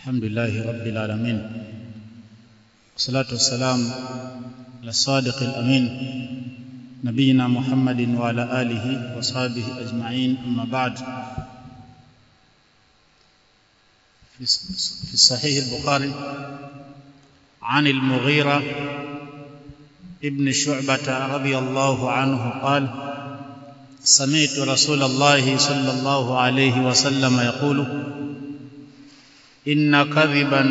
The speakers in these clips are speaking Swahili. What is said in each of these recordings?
الحمد لله رب العالمين. والصلاة والسلام على الصادق الأمين نبينا محمد وعلى آله وصحبه أجمعين. أما بعد في الصحيح البخاري عن المغيرة ابن شعبة رضي الله عنه قال سمعت رسول الله صلى الله عليه وسلم يقول إن كذبا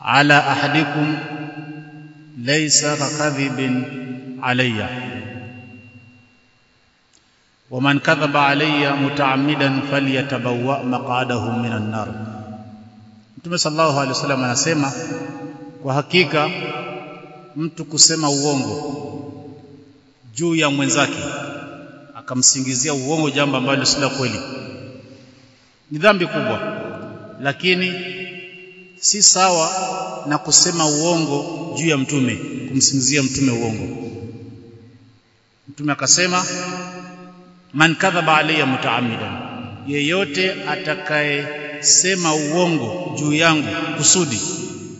على أحدكم ليس ككذب علي ومن كذب علي متعمدا فليتبوأ مقعده من النار Mtume sallallahu alaihi wasallam anasema kwa hakika mtu kusema uongo juu ya mwenzake akamsingizia uongo jambo ambalo si la kweli ni dhambi kubwa lakini si sawa na kusema uongo juu ya mtume kumsingizia mtume uongo. Mtume akasema man kadhaba alayya mutaammidan. Yeyote atakayesema uongo juu yangu kusudi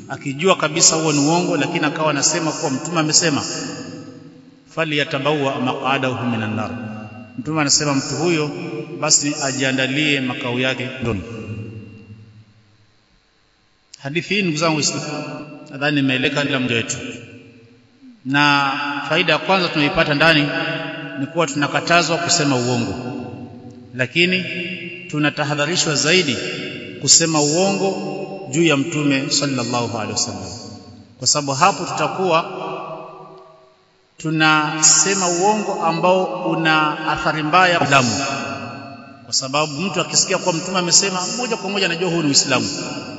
akijua kabisa huo ni uongo lakini akawa anasema kuwa mtume amesema fali yatabawa maqadahu minan nar. Mtume anasema mtu huyo basi ajiandalie makao yake ndoni hadithi hii ndugu zangu nadhani nimeeleka kila mmoja wetu. Na faida ya kwanza tunaipata ndani ni kuwa tunakatazwa kusema uongo. Lakini tunatahadharishwa zaidi kusema uongo juu ya mtume sallallahu alaihi wasallam. Kwa sababu hapo tutakuwa tunasema uongo ambao una athari mbaya damu kwa sababu mtu akisikia kwa mtume amesema moja kwa moja anajua huu ni Uislamu.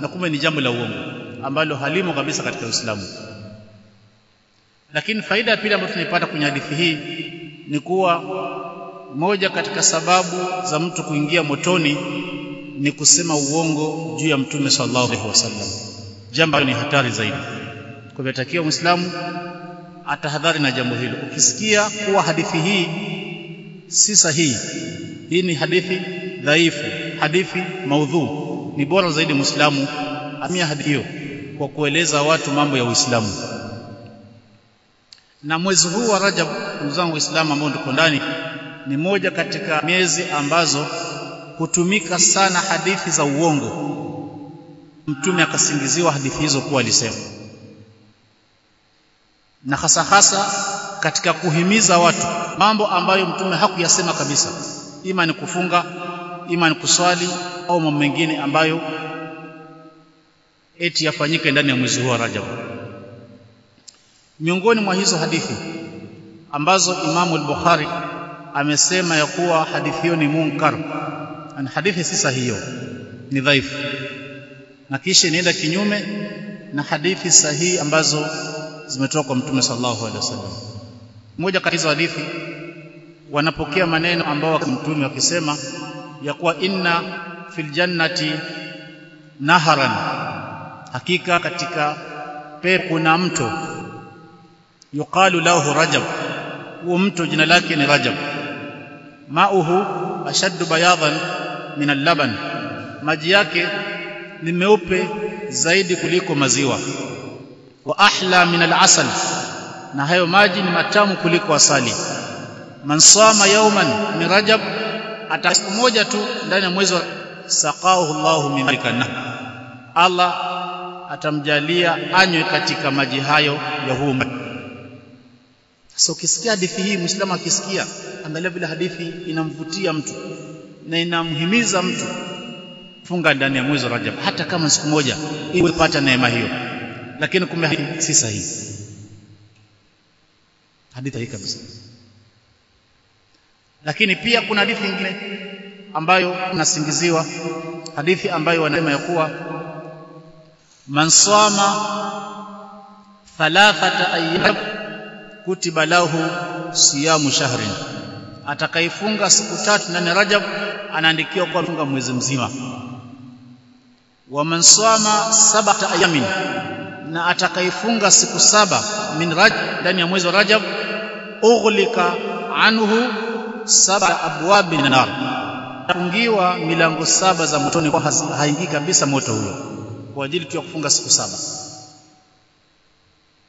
Na kumbe ni jambo la uongo ambalo halimo kabisa katika Uislamu. Lakini faida ya pili ambayo tunaipata kwenye hadithi hii ni kuwa moja katika sababu za mtu kuingia motoni ni kusema uongo juu ya mtume sallallahu alaihi wasallam. Jambo ni hatari zaidi. Kwa hivyo takiwa muislamu atahadhari na jambo hilo. Ukisikia kuwa hadithi hii si sahihi. Hii ni hadithi dhaifu hadithi maudhu. Ni bora zaidi muislamu amia hadithi hiyo kwa kueleza watu mambo ya uislamu. Na mwezi huu wa Rajab uzangu zangu ambao ndiko ndani ni moja katika miezi ambazo hutumika sana hadithi za uongo. Mtume akasingiziwa hadithi hizo kuwa alisema na hasa hasa katika kuhimiza watu mambo ambayo mtume hakuyasema kabisa. Ima ni kufunga ima ni kuswali au mambo mengine ambayo eti yafanyike ndani ya mwezi huu wa Rajab. Miongoni mwa hizo hadithi ambazo Imamu al-Bukhari amesema ya kuwa hadithi hiyo ni munkar na hadithi si sahihi ni dhaifu. Na kisha inaenda kinyume na hadithi sahihi ambazo zimetoka kwa Mtume sallallahu alaihi wasallam. Mmoja kati ya hadithi wanapokea maneno ambao Mtume wakisema ya kuwa inna fil jannati naharan hakika katika pepo kuna mto yuqalu lahu rajab huo mto jina lake ni rajab. Mauhu ashaddu bayadan min al-laban maji yake ni meupe zaidi kuliko maziwa wa ahla min al-asal. Na hayo maji ni matamu kuliko asali. Man sama yawman min rajab atasiku moja tu ndani ya mwezi wa saqahu Allahu min Allah atamjalia anywe katika maji hayo ya huu so ukisikia hadithi hii muislamu akisikia angalia vile hadithi inamvutia mtu na inamhimiza mtu funga ndani ya mwezi wa Rajab hata kama siku moja ili upate neema hiyo lakini kumbe si sahihi. Hadithi hii kabisa. Lakini pia kuna hadithi nyingine ambayo nasingiziwa hadithi ambayo wanasema ya kuwa man sama thalathata ayyam kutiba lahu siyamu shahrin. Atakaifunga siku tatu ndani Rajab anaandikiwa kwa funga mwezi mzima. Wa man sama sabata ayamin na atakaifunga siku saba min Rajab ndani ya mwezi wa Rajab ughlika anhu saba abwab min nar atafungiwa milango saba za motoni kwa haingii kabisa moto huyo kwa ajili tu ya kufunga siku saba.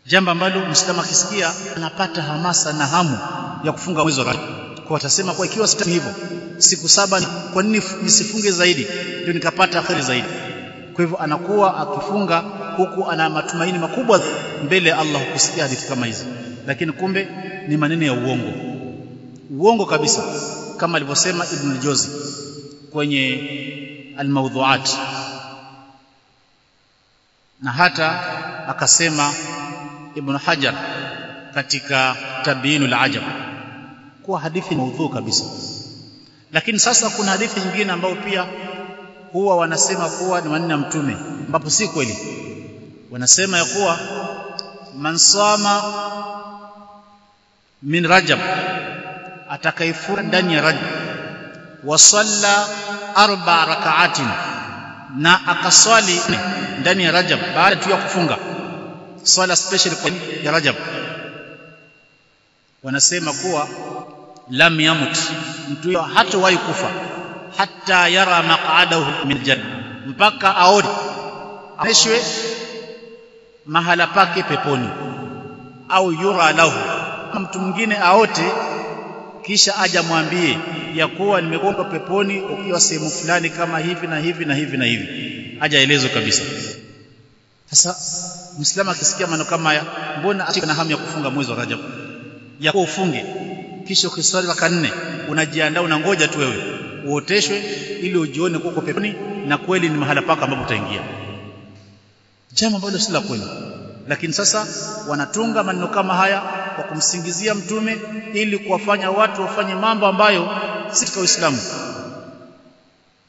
Jambo ambalo mwislamu akisikia anapata hamasa na hamu ya kufunga mwezi wa Rajab. Kwa atasema kwa ikiwa sitaki hivyo siku saba kwa nini nisifunge zaidi? Ndio nikapata kheri zaidi. Kwa hivyo anakuwa akifunga huku ana matumaini makubwa mbele ya Allah kusikia hadithi kama hizi. Lakini kumbe ni maneno ya uongo. Uongo kabisa kama alivyosema Ibn Jozi kwenye al-mawdhu'at na hata akasema Ibn Hajar katika tabiinul ajab kuwa hadithi maudhu kabisa. Lakini sasa kuna hadithi nyingine ambayo pia huwa wanasema kuwa ni maneno ya mtume ambapo si kweli wanasema ya kuwa man sama min rajab atakayefunga ndani ya rajab wa arba rak'atin na akaswali ndani ya rajab baada tu ya kufunga swala special kwa ya rajab wanasema kuwa lam yamut mtu hatawahi kufa hata yara maq'adahu min janna mpaka aone aishwe mahala pake peponi. Au yura lahu. Mtu mwingine aote kisha aja mwambie ya kuwa nimekuwa peponi ukiwa sehemu fulani kama hivi na hivi na hivi na hivi. Aja elezo kabisa. Sasa Muislamu akisikia maneno kama haya mbona ana hamu ya kufunga mwezi wa Rajab? Ya kuwa ufunge. Kisha ukiswali raka nne unajiandaa unangoja tu wewe. Uoteshwe ili ujione kuko peponi na kweli ni mahala pako ambapo utaingia jambo ambalo si la kweli. Lakini sasa wanatunga maneno kama haya kwa kumsingizia mtume ili kuwafanya watu wafanye mambo ambayo si katika Uislamu.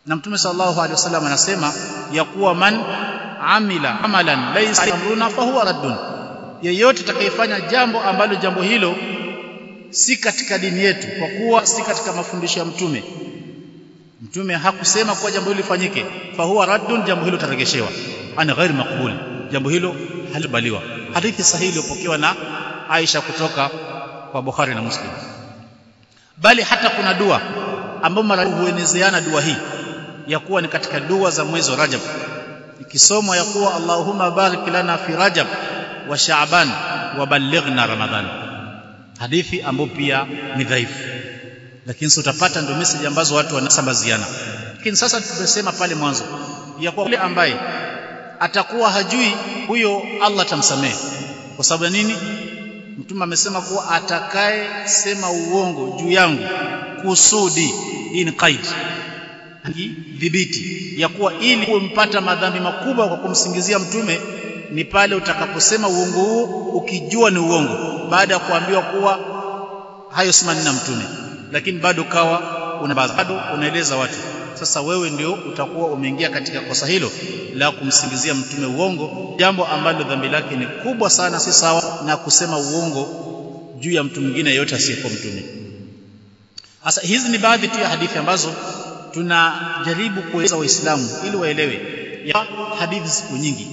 Na mtume sallallahu alaihi wasallam anasema ya kuwa man amila amalan laysa amruna fahuwa raddun. Yeyote atakayefanya jambo ambalo jambo hilo si katika dini yetu kwa kuwa si katika mafundisho ya mtume. Mtume hakusema kuwa jambo hilo lifanyike. Fa huwa raddun jambo hilo taregeshewa ana ghairi maqbul. Jambo hilo halibaliwa. Hadithi sahihi iliyopokewa na Aisha kutoka kwa Bukhari na Muslim. Bali hata kuna dua ambayo mara huenezeana dua hii ya kuwa ni katika dua za mwezi wa Rajab. Ikisomwa ya kuwa Allahumma barik lana fi Rajab wa Shaaban wa ballighna Ramadhan hadithi ambayo pia ni dhaifu. Lakini sio utapata ndio message ambazo watu wanasambaziana lakini sasa tumesema pale mwanzo ya kuwa yule ambaye atakuwa hajui huyo Allah tamsamehe kwa sababu ya nini? Mtume amesema kuwa atakaye sema uongo juu yangu kusudi hii ni qaid dhibiti ya kuwa ili kumpata madhambi makubwa kwa kumsingizia mtume ni pale utakaposema uongo huo ukijua ni uongo baada ya kuambiwa kuwa hayo simani na mtume. Lakini bado kawa una bado unaeleza watu sasa wewe ndio utakuwa umeingia katika kosa hilo la kumsingizia mtume uongo jambo ambalo dhambi lake ni kubwa sana si sawa na kusema uongo juu ya mtu mwingine yeyote asiyekuwa mtume. Sasa hizi ni baadhi tu ya hadithi ambazo tunajaribu kueleza waislamu ili waelewe ya hadithi siku nyingi.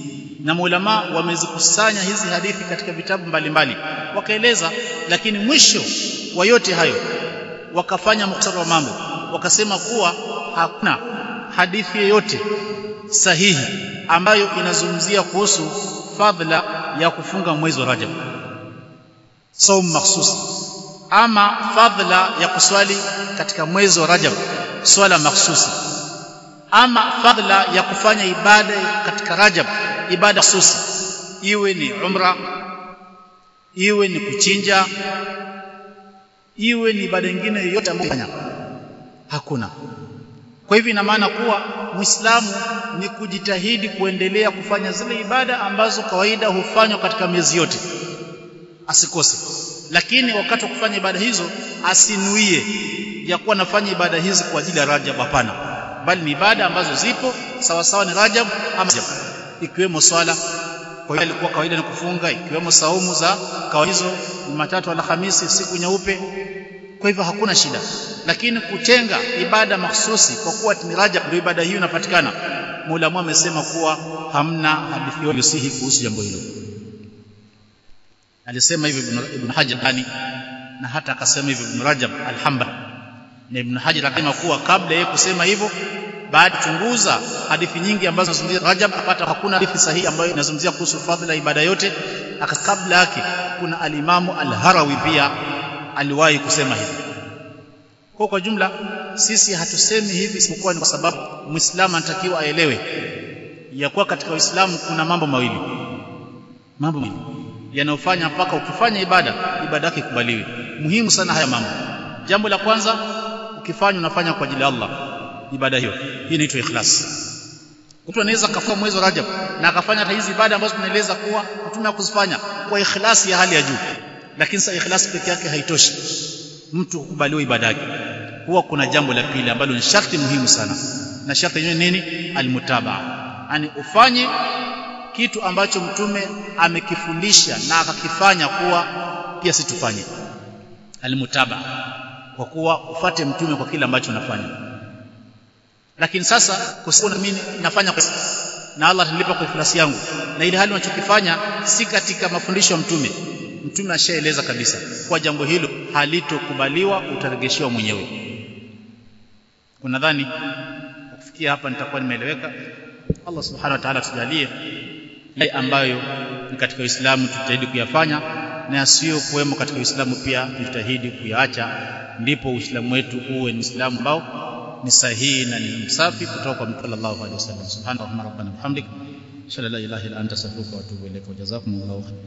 Na maulama wamezikusanya hizi hadithi katika vitabu mbalimbali wakaeleza lakini mwisho wa yote hayo wakafanya mukhtasari wa mambo wakasema kuwa hakuna hadithi yoyote sahihi ambayo inazungumzia kuhusu fadhila ya kufunga mwezi wa Rajab. Saum makhsusi ama fadhila ya kuswali katika mwezi wa Rajab swala makhsusi. Ama fadhila ya kufanya ibada katika Rajab ibada hususi iwe ni umra iwe ni kuchinja iwe ni ibada nyingine yoyote ambayo hakuna. Kwa hivyo ina maana kuwa Muislamu ni kujitahidi kuendelea kufanya zile ibada ambazo kawaida hufanywa katika miezi yote. Asikose. Lakini wakati wa kufanya ibada hizo asinuie ya kuwa nafanya ibada hizi kwa ajili ya Rajab hapana. Bali ni ibada ambazo zipo sawa sawa ni Rajab ama ikiwemo swala kwa hiyo ilikuwa kawaida ni kufunga ikiwemo saumu za kawaida hizo Jumatatu Alhamisi siku nyeupe kwa hivyo hakuna shida. Lakini kutenga ibada mahsusi kwa kuwa ni Rajab ndio ibada hiyo inapatikana. Muulamu amesema kuwa hamna hadithi yoyote kuhusu jambo hilo. Alisema hivyo Ibn, Ibn Hajar na hata akasema hivyo Ibn Rajab al-Hanbali na Ibn Hajar akasema kuwa kabla yeye kusema hivyo baada chunguza hadithi nyingi ambazo zinazungumzia Rajab apata hakuna hadithi sahihi ambayo inazungumzia kuhusu fadhila ibada yote. Kabla yake kuna alimamu al-Harawi pia aliwahi kusema hivi. Kwa kwa jumla sisi hatusemi hivi isipokuwa ni kwa sababu muislamu anatakiwa aelewe ya kuwa katika Uislamu kuna mambo mawili. Mambo mawili. Yanayofanya mpaka ukifanya ibada ibada yake ikubaliwe. Muhimu sana haya mambo. Jambo la kwanza ukifanya unafanya kwa ajili ya Allah. Ibada hiyo. Hii inaitwa ikhlas. Mtu anaweza kafunga mwezi wa Rajab na akafanya hata hizi ibada ambazo tunaeleza kuwa mtume kuzifanya kwa ikhlasi ya hali ya juu lakini sasa ikhlas peke yake haitoshi. Mtu kukubaliwa ibada yake. Huwa kuna jambo la pili ambalo ni sharti muhimu sana. Na sharti yenyewe nini? Almutabaa yani ufanye kitu ambacho mtume amekifundisha na akakifanya kuwa pia si tufanye. Almutaba. Kwa kuwa ufate mtume kwa kile ambacho unafanya. Lakini sasa kusema mimi nafanya kwa na Allah atanipa kwa ikhlasi yangu. Na ile hali unachokifanya si katika mafundisho ya mtume mtume ashaeleza kabisa kwa jambo hilo halitokubaliwa utaregeshewa mwenyewe. Unadhani kufikia hapa nitakuwa nimeeleweka? Allah subhanahu wa ta'ala tujalie yale ambayo katika Uislamu tutahidi kuyafanya na yasiyo kuwemo katika Uislamu pia tutahidi kuyaacha ndipo Uislamu wetu uwe ni Uislamu ambao ni sahihi na ni msafi kutoka kwa Mtume sallallahu alaihi wasallam. Subhanallahi rabbana bihamdik shalla la ilaha illa anta astaghfiruka wa atubu ilaik jazakumullahu khairan